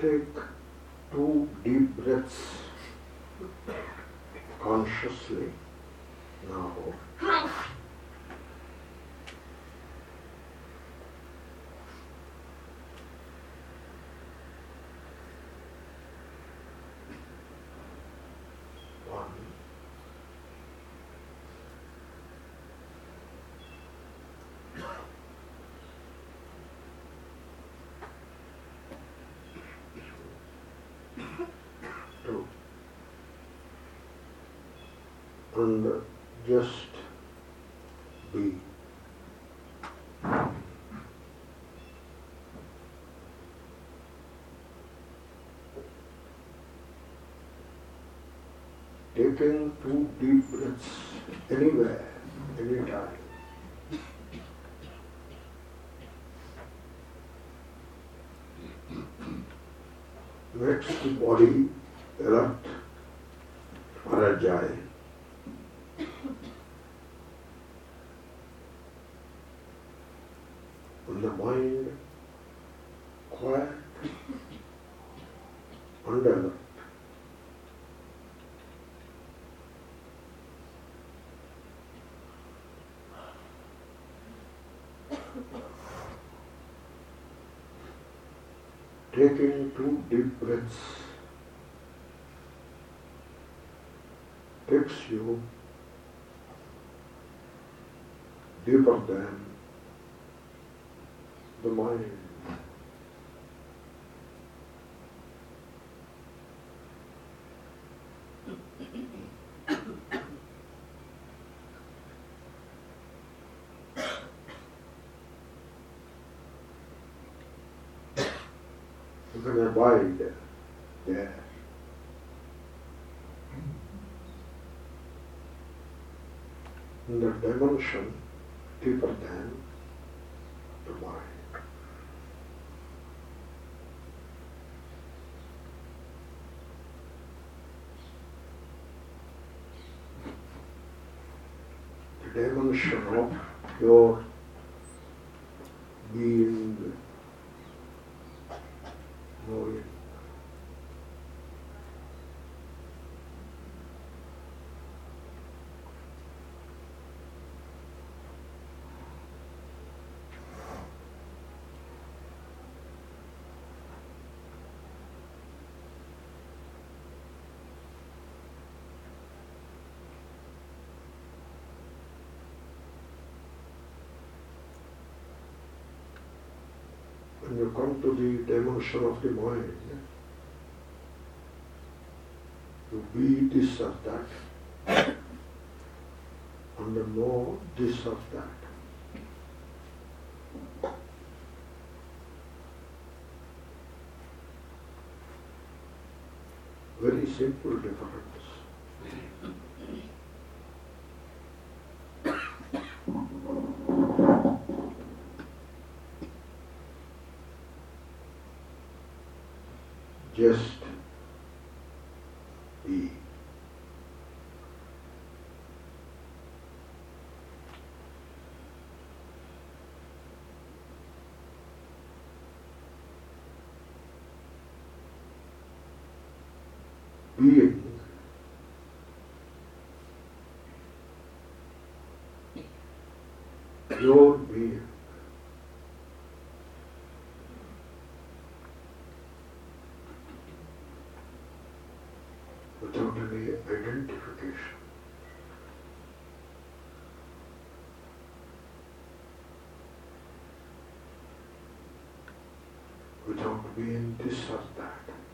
Take two deep breaths consciously now. One. Two. And just be. Taking two deep breaths anywhere, anytime. Makes the body moire qua andando taking two deep breaths takes you deeper than the mind. You can abide there. In the dimension deeper than the mind. The dimension of your being, knowing. when you to the dimension of the mind, to be this or that, and know this or that. Very simple difference. Being pure being. without any identification. Without being this or that.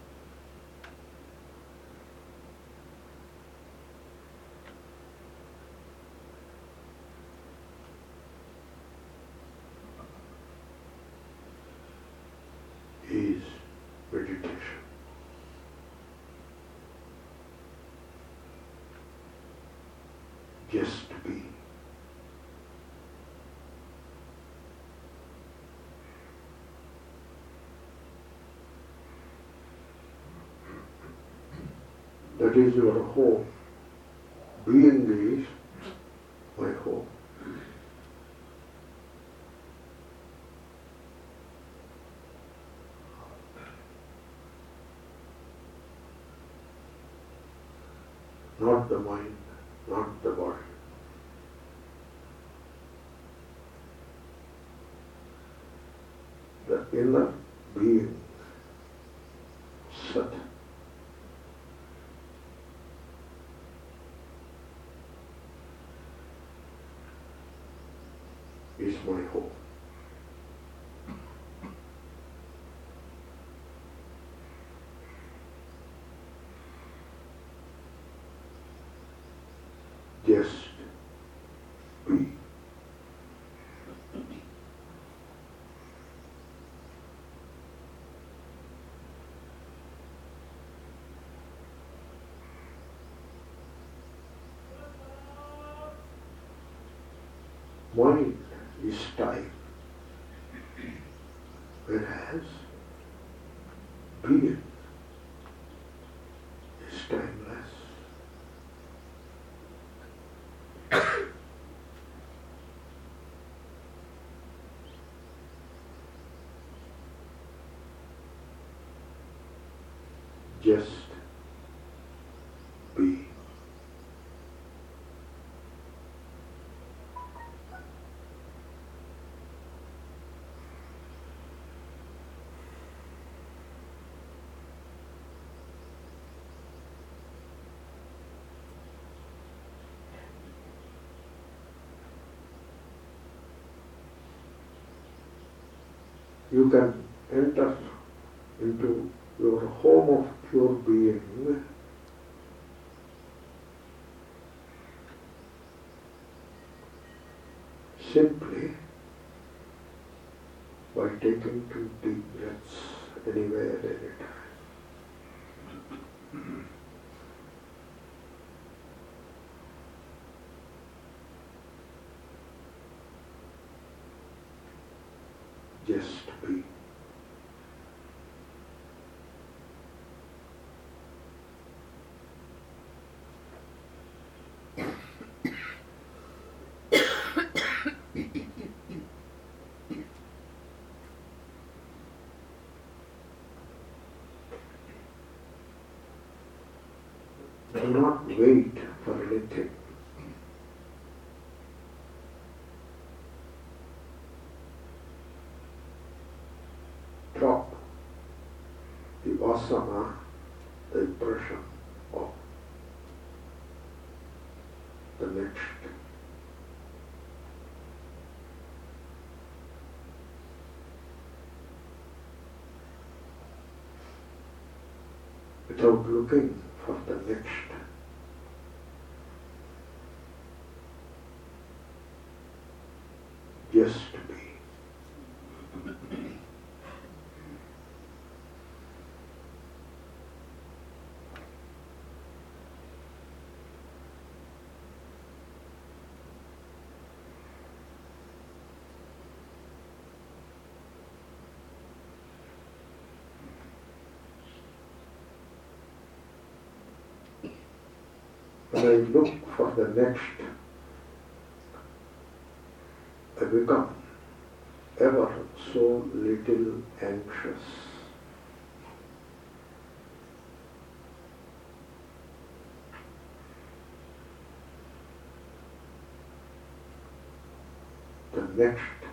just to be. That is your home. Being is my home. Not the mind, not the body. The inner being, Sat. is my home. Just be. Mind is time, whereas being is timeless. Just be. You can enter into your home of pure being simply by taking two deep breaths anywhere, anytime. Just be. Do not wait for anything. Drop the vasana, the impression of the next. Without looking for the next. Just be. When I look for the next, I become ever so little anxious. The next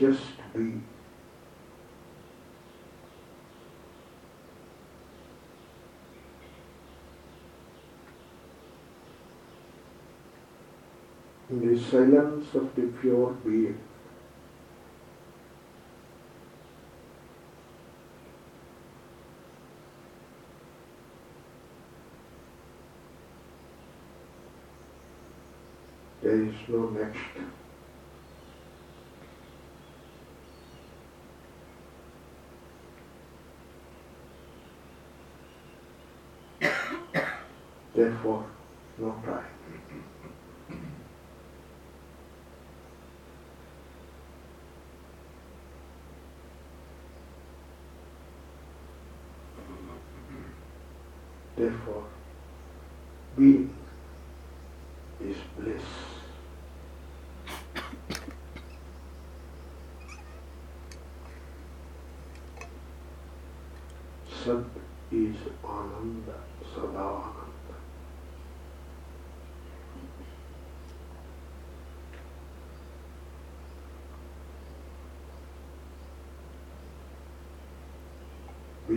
just be. In the silence of the pure being. There is no next. Therefore, no pride. Therefore, being is bliss. Sat is Ananda, Sadananda.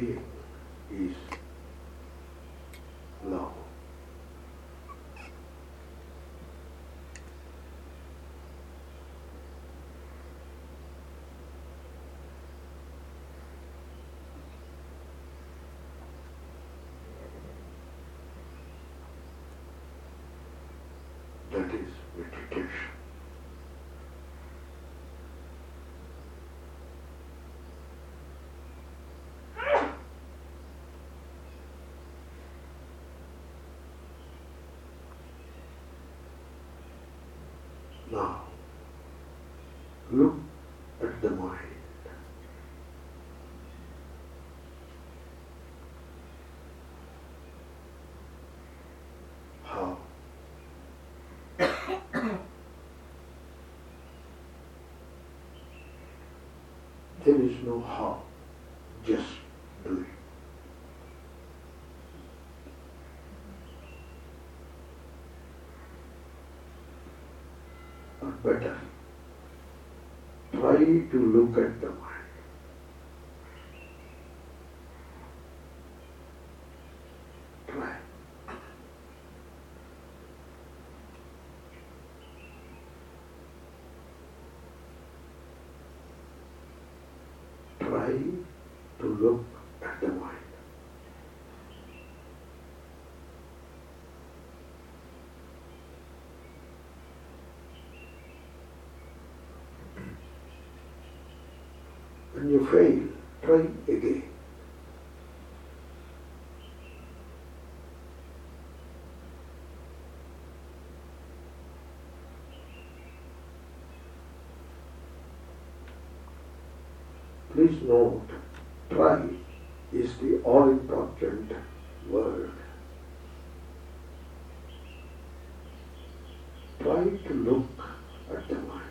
Being is love. That is meditation. Now, look at the mind. How? There is no how, just do it. Or better, to look at the mind. Try. Try to look at the mind. When you fail, try again. Please note, try is the all important word. Try to look at the mind.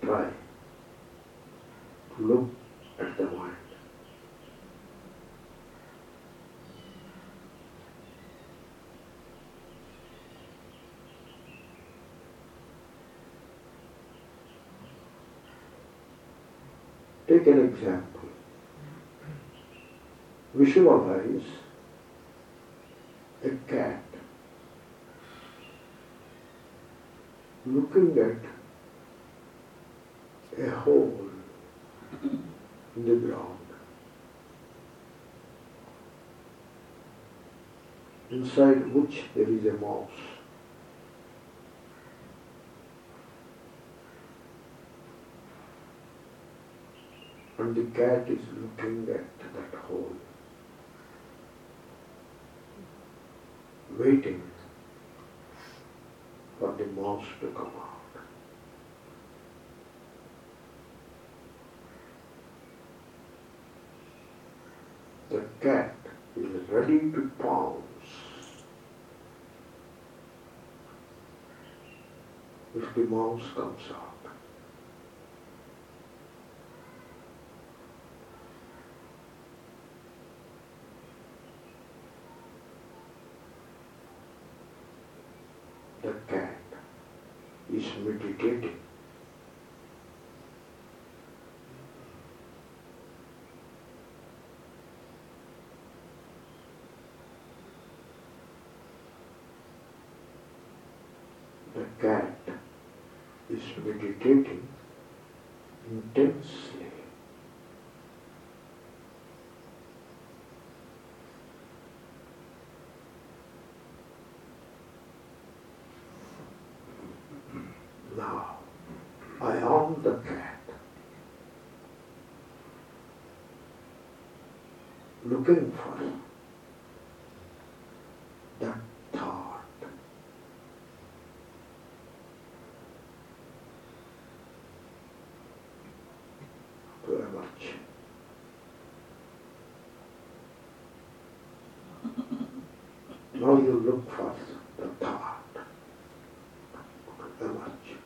Try to look at the mind. Take an example. Visualize a cat looking at a hole in the ground. Inside which there is a mouse. And the cat is looking at that hole, waiting for the mouse to come out. The cat is ready to pounce if the mouse comes out. The cat is meditating. Cat is meditating intensely. Now, I am the cat, looking for that thought. To emerge. Now you look for the thought emerge.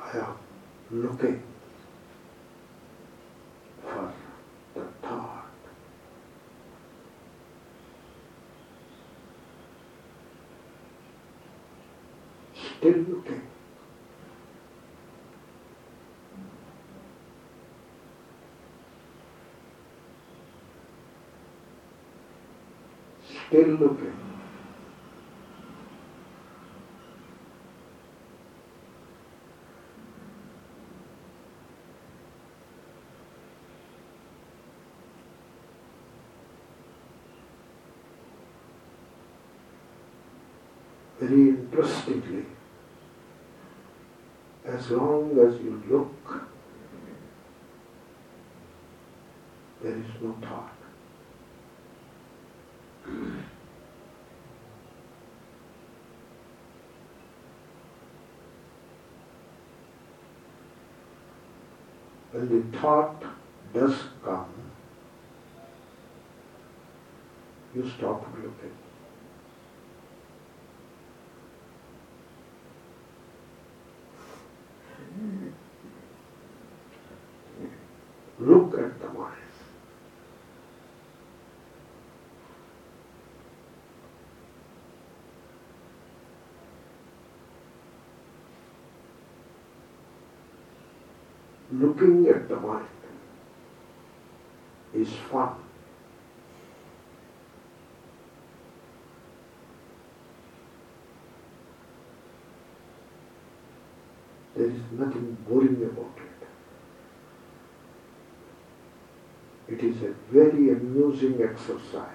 I am looking for the thought. Still looking. Still looking. Very interestingly, as long as you look, there is no thought. When the thought does come, you stop looking. Look at the mind. Looking at the mind is fun. There is nothing boring about it. It is a very amusing exercise.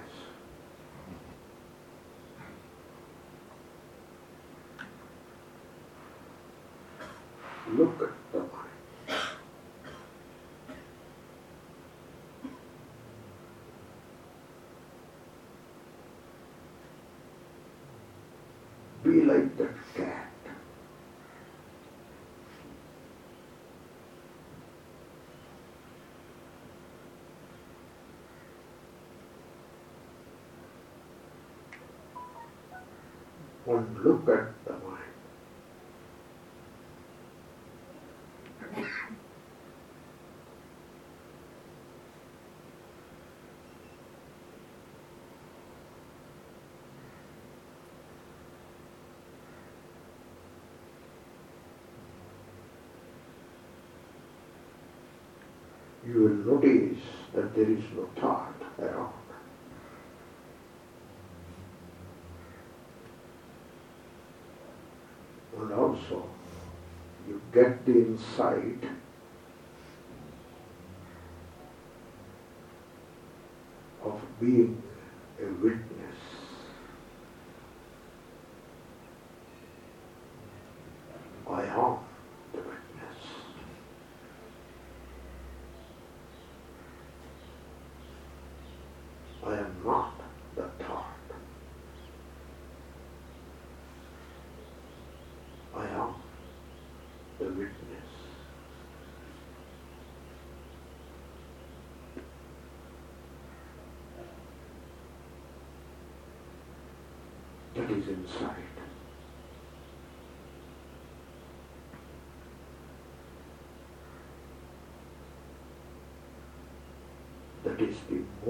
Look at the mind. Be like that cat. One look at the mind. You will notice that there is no thought around. and also you get the insight of being a witness.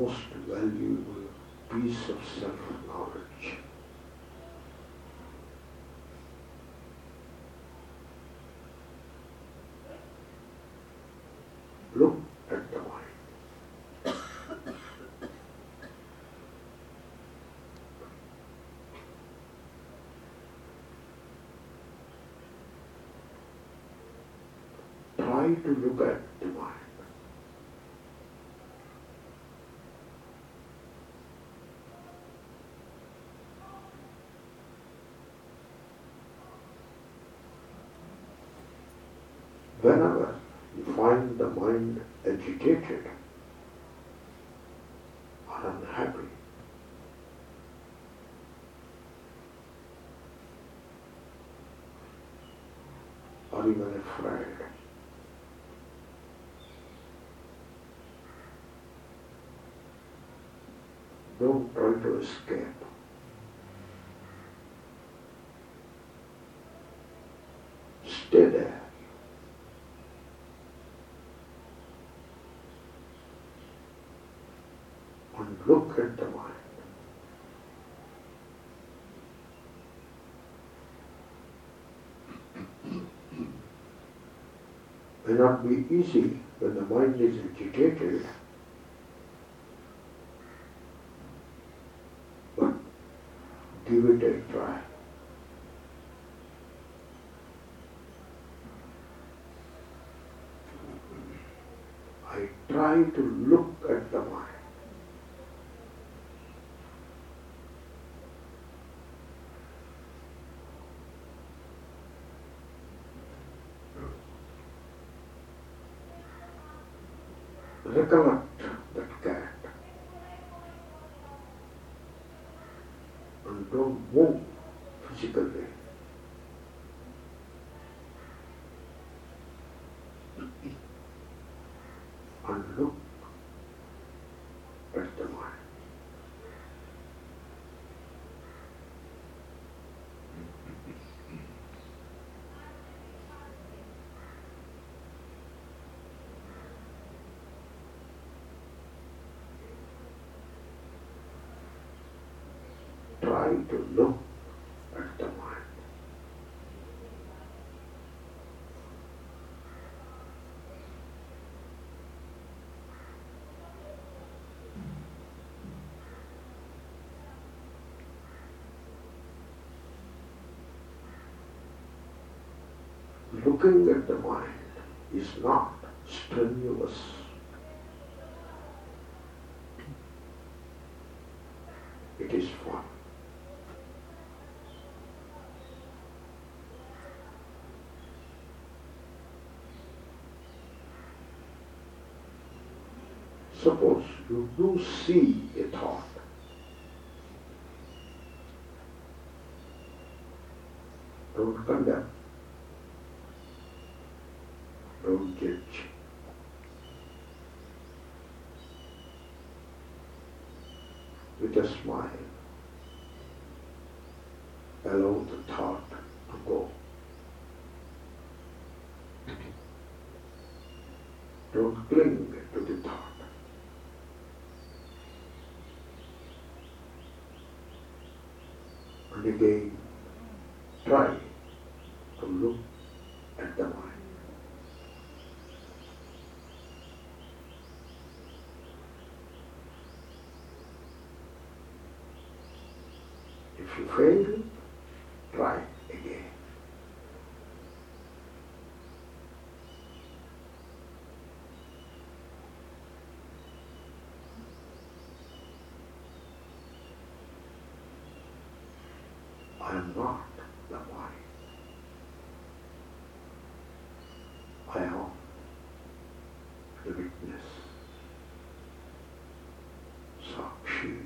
most valuable piece of self-knowledge. Look at the mind. Try to look at mind agitated or unhappy, or even afraid, don't try to escape. Stay there. And look at the mind. May not be easy when the mind is agitated, but give it a try. I try to look at the mind. Recollect that cat and don't move physically look at the mind. Try to look at the mind. Looking at the mind is not strenuous. It is fun. Suppose you do see a thought. Don't condemn. Don't judge. With a smile, allow the thought to go. Don't cling to the thought. And again, try to look at the mind. If you fail, try again. I am not the mind. I am the witness. Sakshi.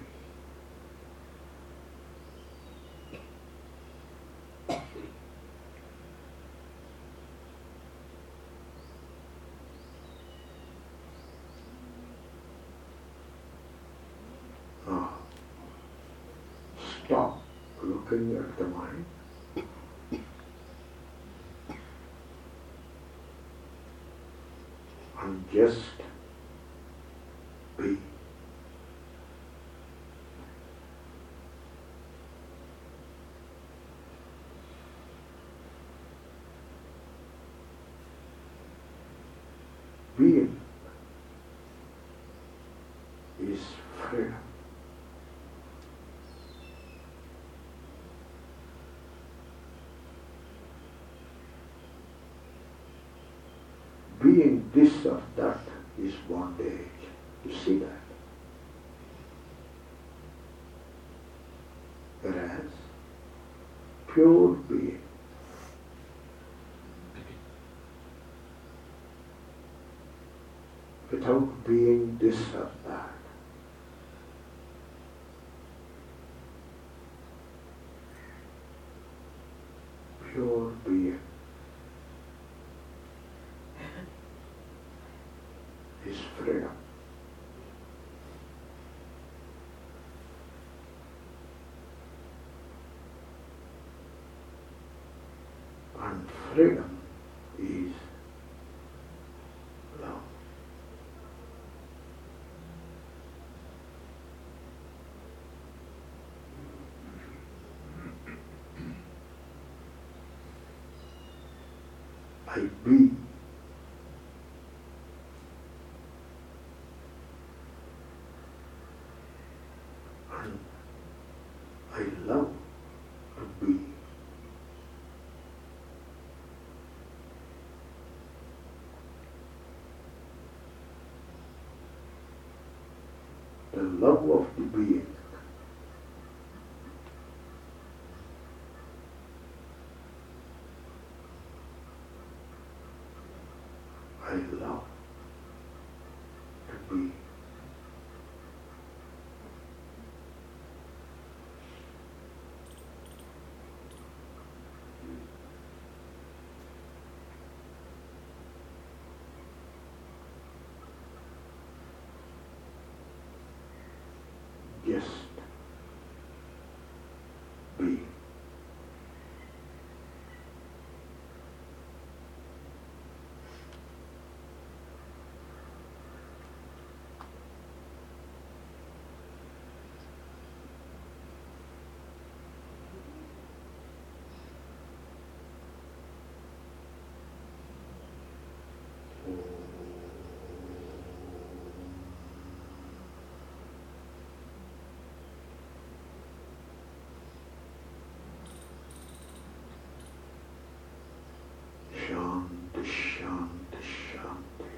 Now, stop looking at the mind. And just be. Being is freedom. Being this or that is bondage. You see that? Whereas pure being without being this or that pure being is freedom. And freedom is love. I be and I love to be. The love of the being I love to be. Just be. Shanti, shanti, shanti.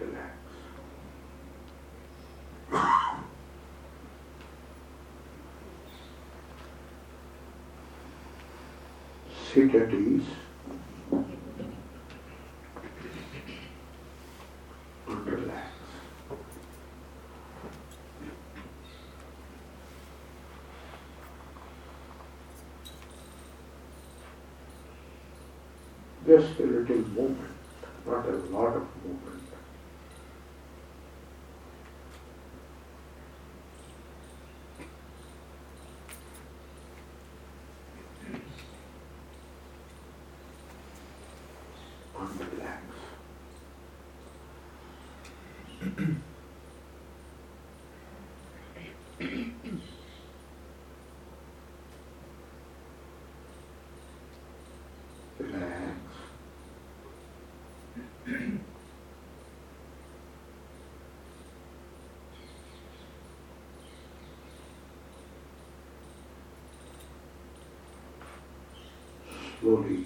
Relax. Sit at ease. Relax. Just a little movement, not a lot of movement. fútbol